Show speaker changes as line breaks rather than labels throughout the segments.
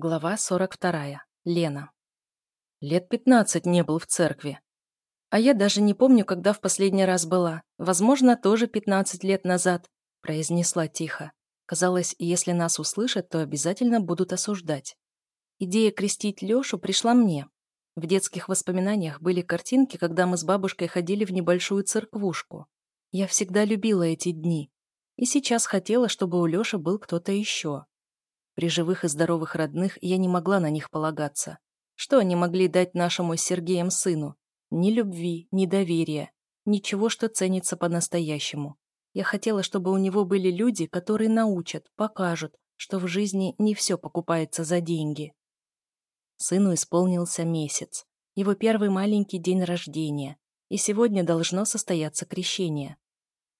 Глава 42. Лена. Лет 15 не был в церкви. А я даже не помню, когда в последний раз была. Возможно, тоже 15 лет назад, произнесла тихо. Казалось, если нас услышат, то обязательно будут осуждать. Идея крестить Лёшу пришла мне. В детских воспоминаниях были картинки, когда мы с бабушкой ходили в небольшую церквушку. Я всегда любила эти дни. И сейчас хотела, чтобы у Лёши был кто-то еще. При живых и здоровых родных я не могла на них полагаться. Что они могли дать нашему с Сергеем сыну? Ни любви, ни доверия, ничего, что ценится по-настоящему. Я хотела, чтобы у него были люди, которые научат, покажут, что в жизни не все покупается за деньги. Сыну исполнился месяц. Его первый маленький день рождения. И сегодня должно состояться крещение.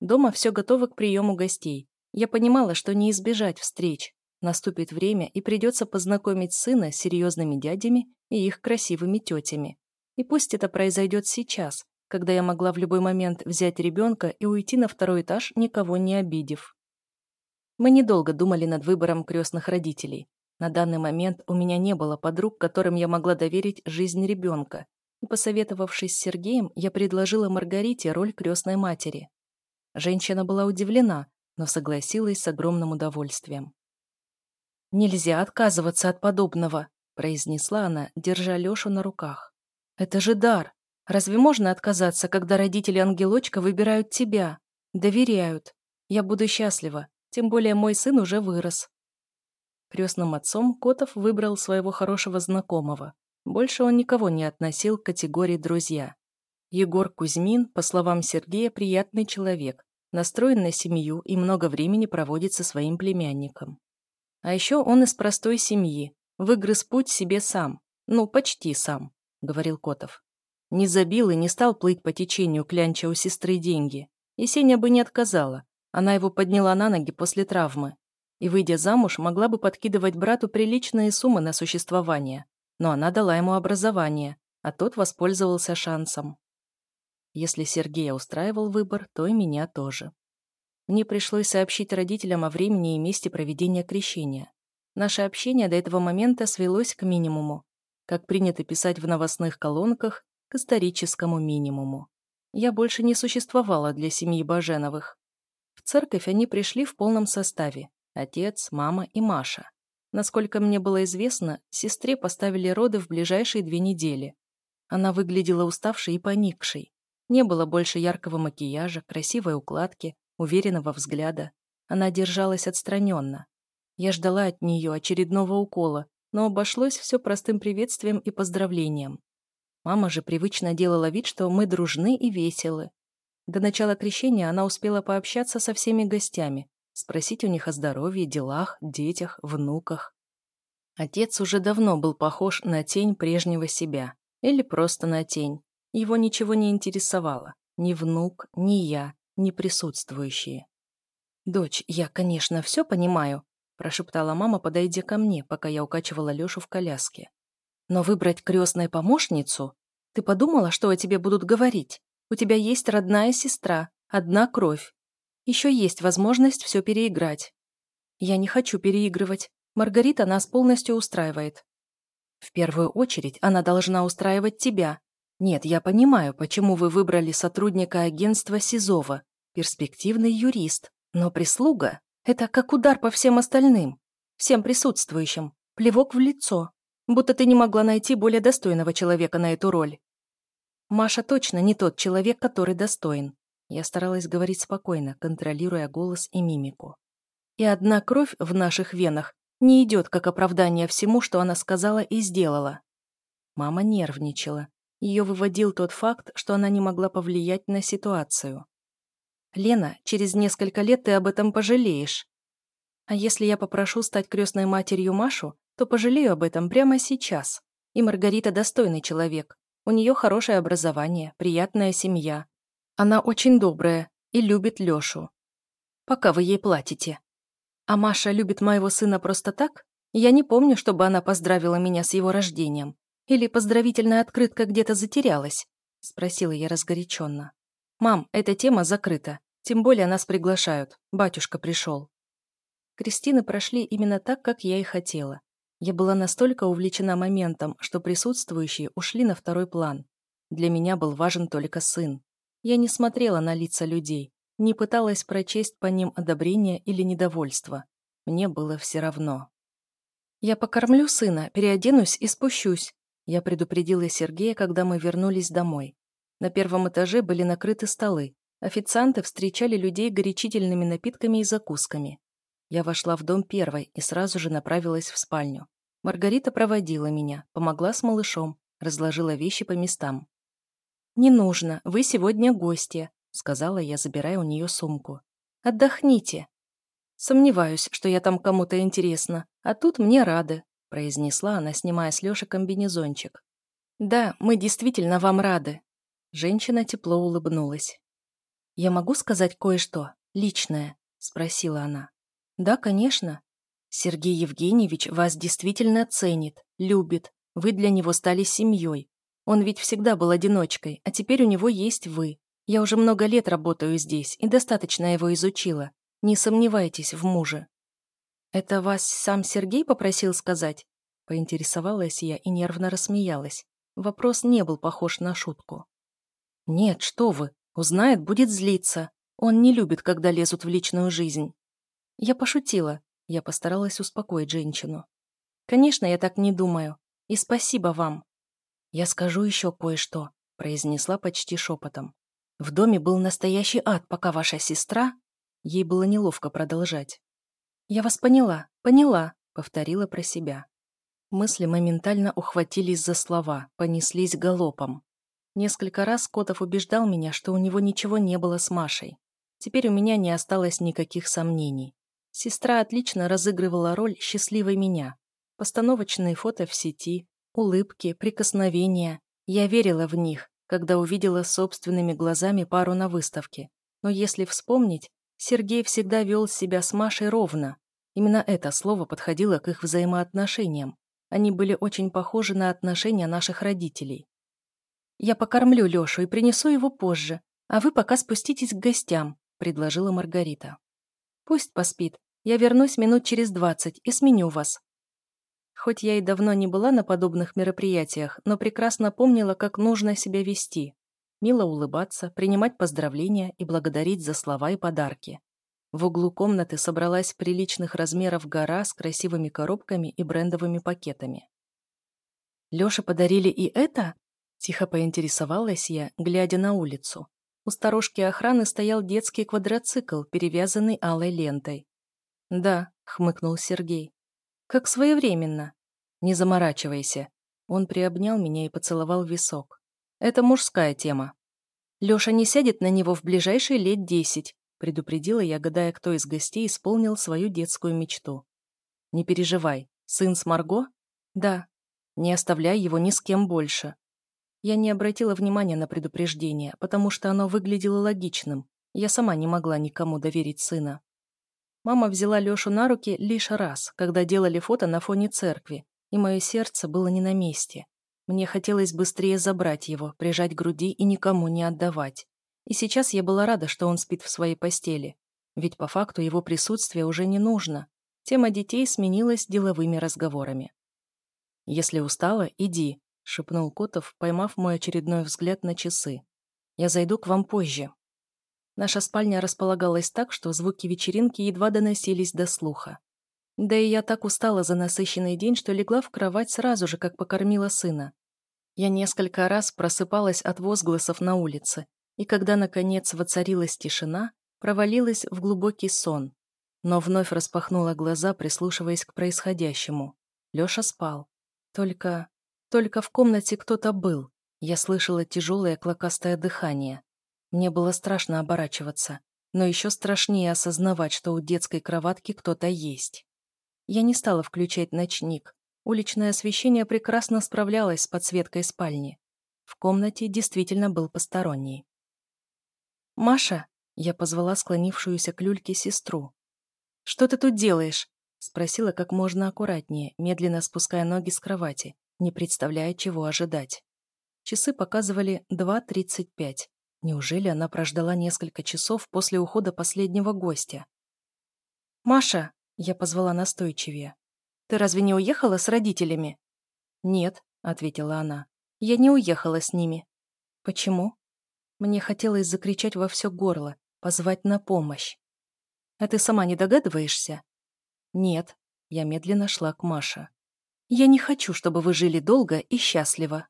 Дома все готово к приему гостей. Я понимала, что не избежать встреч, Наступит время, и придется познакомить сына с серьезными дядями и их красивыми тетями. И пусть это произойдет сейчас, когда я могла в любой момент взять ребенка и уйти на второй этаж, никого не обидев. Мы недолго думали над выбором крестных родителей. На данный момент у меня не было подруг, которым я могла доверить жизнь ребенка. И посоветовавшись с Сергеем, я предложила Маргарите роль крестной матери. Женщина была удивлена, но согласилась с огромным удовольствием. «Нельзя отказываться от подобного», — произнесла она, держа Лешу на руках. «Это же дар. Разве можно отказаться, когда родители ангелочка выбирают тебя? Доверяют. Я буду счастлива, тем более мой сын уже вырос». Крестным отцом Котов выбрал своего хорошего знакомого. Больше он никого не относил к категории «друзья». Егор Кузьмин, по словам Сергея, приятный человек, настроен на семью и много времени проводит со своим племянником. А еще он из простой семьи, выгрыз путь себе сам. Ну, почти сам, говорил Котов. Не забил и не стал плыть по течению, клянча у сестры деньги. И Сеня бы не отказала. Она его подняла на ноги после травмы. И, выйдя замуж, могла бы подкидывать брату приличные суммы на существование. Но она дала ему образование, а тот воспользовался шансом. Если Сергея устраивал выбор, то и меня тоже. Мне пришлось сообщить родителям о времени и месте проведения крещения. Наше общение до этого момента свелось к минимуму. Как принято писать в новостных колонках, к историческому минимуму. Я больше не существовала для семьи Баженовых. В церковь они пришли в полном составе. Отец, мама и Маша. Насколько мне было известно, сестре поставили роды в ближайшие две недели. Она выглядела уставшей и поникшей. Не было больше яркого макияжа, красивой укладки, уверенного взгляда. Она держалась отстраненно. Я ждала от нее очередного укола, но обошлось все простым приветствием и поздравлением. Мама же привычно делала вид, что мы дружны и веселы. До начала крещения она успела пообщаться со всеми гостями, спросить у них о здоровье, делах, детях, внуках. Отец уже давно был похож на тень прежнего себя. Или просто на тень. Его ничего не интересовало. Ни внук, ни я, неприсутствующие. «Дочь, я, конечно, все понимаю», прошептала мама, подойдя ко мне, пока я укачивала Лешу в коляске. «Но выбрать крестную помощницу? Ты подумала, что о тебе будут говорить? У тебя есть родная сестра, одна кровь. Еще есть возможность все переиграть. Я не хочу переигрывать. Маргарита нас полностью устраивает. В первую очередь она должна устраивать тебя, нет, я понимаю, почему вы выбрали сотрудника агентства Сизова, перспективный юрист, но прислуга – это как удар по всем остальным, всем присутствующим, плевок в лицо, будто ты не могла найти более достойного человека на эту роль. Маша точно не тот человек, который достоин. Я старалась говорить спокойно, контролируя голос и мимику. И одна кровь в наших венах не идет как оправдание всему, что она сказала и сделала. Мама нервничала, ее выводил тот факт, что она не могла повлиять на ситуацию. «Лена, через несколько лет ты об этом пожалеешь. А если я попрошу стать крестной матерью Машу, то пожалею об этом прямо сейчас. И Маргарита достойный человек. У нее хорошее образование, приятная семья. Она очень добрая и любит Лешу. Пока вы ей платите. А Маша любит моего сына просто так? Я не помню, чтобы она поздравила меня с его рождением. Или поздравительная открытка где-то затерялась?» — спросила я разгоряченно. «Мам, эта тема закрыта. Тем более нас приглашают. Батюшка пришел». Кристины прошли именно так, как я и хотела. Я была настолько увлечена моментом, что присутствующие ушли на второй план. Для меня был важен только сын. Я не смотрела на лица людей, не пыталась прочесть по ним одобрение или недовольство. Мне было все равно. «Я покормлю сына, переоденусь и спущусь», я предупредила Сергея, когда мы вернулись домой. На первом этаже были накрыты столы. Официанты встречали людей горячительными напитками и закусками. Я вошла в дом первой и сразу же направилась в спальню. Маргарита проводила меня, помогла с малышом, разложила вещи по местам. «Не нужно, вы сегодня гости», — сказала я, забирая у нее сумку. «Отдохните». «Сомневаюсь, что я там кому-то интересно, а тут мне рады», — произнесла она, снимая с Леши комбинезончик. «Да, мы действительно вам рады». Женщина тепло улыбнулась. «Я могу сказать кое-что? Личное?» — спросила она. «Да, конечно. Сергей Евгеньевич вас действительно ценит, любит. Вы для него стали семьей. Он ведь всегда был одиночкой, а теперь у него есть вы. Я уже много лет работаю здесь и достаточно его изучила. Не сомневайтесь в муже». «Это вас сам Сергей попросил сказать?» Поинтересовалась я и нервно рассмеялась. Вопрос не был похож на шутку. «Нет, что вы. Узнает, будет злиться. Он не любит, когда лезут в личную жизнь». Я пошутила. Я постаралась успокоить женщину. «Конечно, я так не думаю. И спасибо вам». «Я скажу еще кое-что», — произнесла почти шепотом. «В доме был настоящий ад, пока ваша сестра...» Ей было неловко продолжать. «Я вас поняла, поняла», — повторила про себя. Мысли моментально ухватились за слова, понеслись галопом. Несколько раз Котов убеждал меня, что у него ничего не было с Машей. Теперь у меня не осталось никаких сомнений. Сестра отлично разыгрывала роль счастливой меня. Постановочные фото в сети, улыбки, прикосновения. Я верила в них, когда увидела собственными глазами пару на выставке. Но если вспомнить, Сергей всегда вел себя с Машей ровно. Именно это слово подходило к их взаимоотношениям. Они были очень похожи на отношения наших родителей. «Я покормлю Лешу и принесу его позже, а вы пока спуститесь к гостям», — предложила Маргарита. Пусть поспит. Я вернусь минут через двадцать и сменю вас. Хоть я и давно не была на подобных мероприятиях, но прекрасно помнила, как нужно себя вести. Мило улыбаться, принимать поздравления и благодарить за слова и подарки. В углу комнаты собралась приличных размеров гора с красивыми коробками и брендовыми пакетами. «Лёше подарили и это?» – тихо поинтересовалась я, глядя на улицу. У сторожки охраны стоял детский квадроцикл, перевязанный алой лентой. «Да», — хмыкнул Сергей. «Как своевременно». «Не заморачивайся». Он приобнял меня и поцеловал висок. «Это мужская тема». «Леша не сядет на него в ближайшие лет десять», предупредила я, гадая, кто из гостей исполнил свою детскую мечту. «Не переживай. Сын с Марго?» «Да». «Не оставляй его ни с кем больше. Я не обратила внимания на предупреждение, потому что оно выглядело логичным. Я сама не могла никому доверить сына. Мама взяла Лешу на руки лишь раз, когда делали фото на фоне церкви, и мое сердце было не на месте. Мне хотелось быстрее забрать его, прижать к груди и никому не отдавать. И сейчас я была рада, что он спит в своей постели. Ведь по факту его присутствие уже не нужно. Тема детей сменилась деловыми разговорами. «Если устала, иди», — шепнул Котов, поймав мой очередной взгляд на часы. «Я зайду к вам позже». Наша спальня располагалась так, что звуки вечеринки едва доносились до слуха. Да и я так устала за насыщенный день, что легла в кровать сразу же, как покормила сына. Я несколько раз просыпалась от возгласов на улице, и когда, наконец, воцарилась тишина, провалилась в глубокий сон. Но вновь распахнула глаза, прислушиваясь к происходящему. Леша спал. Только... Только в комнате кто-то был. Я слышала тяжелое клокастое дыхание. Мне было страшно оборачиваться, но еще страшнее осознавать, что у детской кроватки кто-то есть. Я не стала включать ночник. Уличное освещение прекрасно справлялось с подсветкой спальни. В комнате действительно был посторонний. «Маша!» — я позвала склонившуюся к люльке сестру. «Что ты тут делаешь?» — спросила как можно аккуратнее, медленно спуская ноги с кровати не представляя, чего ожидать. Часы показывали 2.35. Неужели она прождала несколько часов после ухода последнего гостя? «Маша!» — я позвала настойчивее. Ты разве не уехала с родителями?» «Нет», — ответила она. «Я не уехала с ними». «Почему?» Мне хотелось закричать во все горло, позвать на помощь. «А ты сама не догадываешься?» «Нет». Я медленно шла к Маше. «Я не хочу, чтобы вы жили долго и счастливо».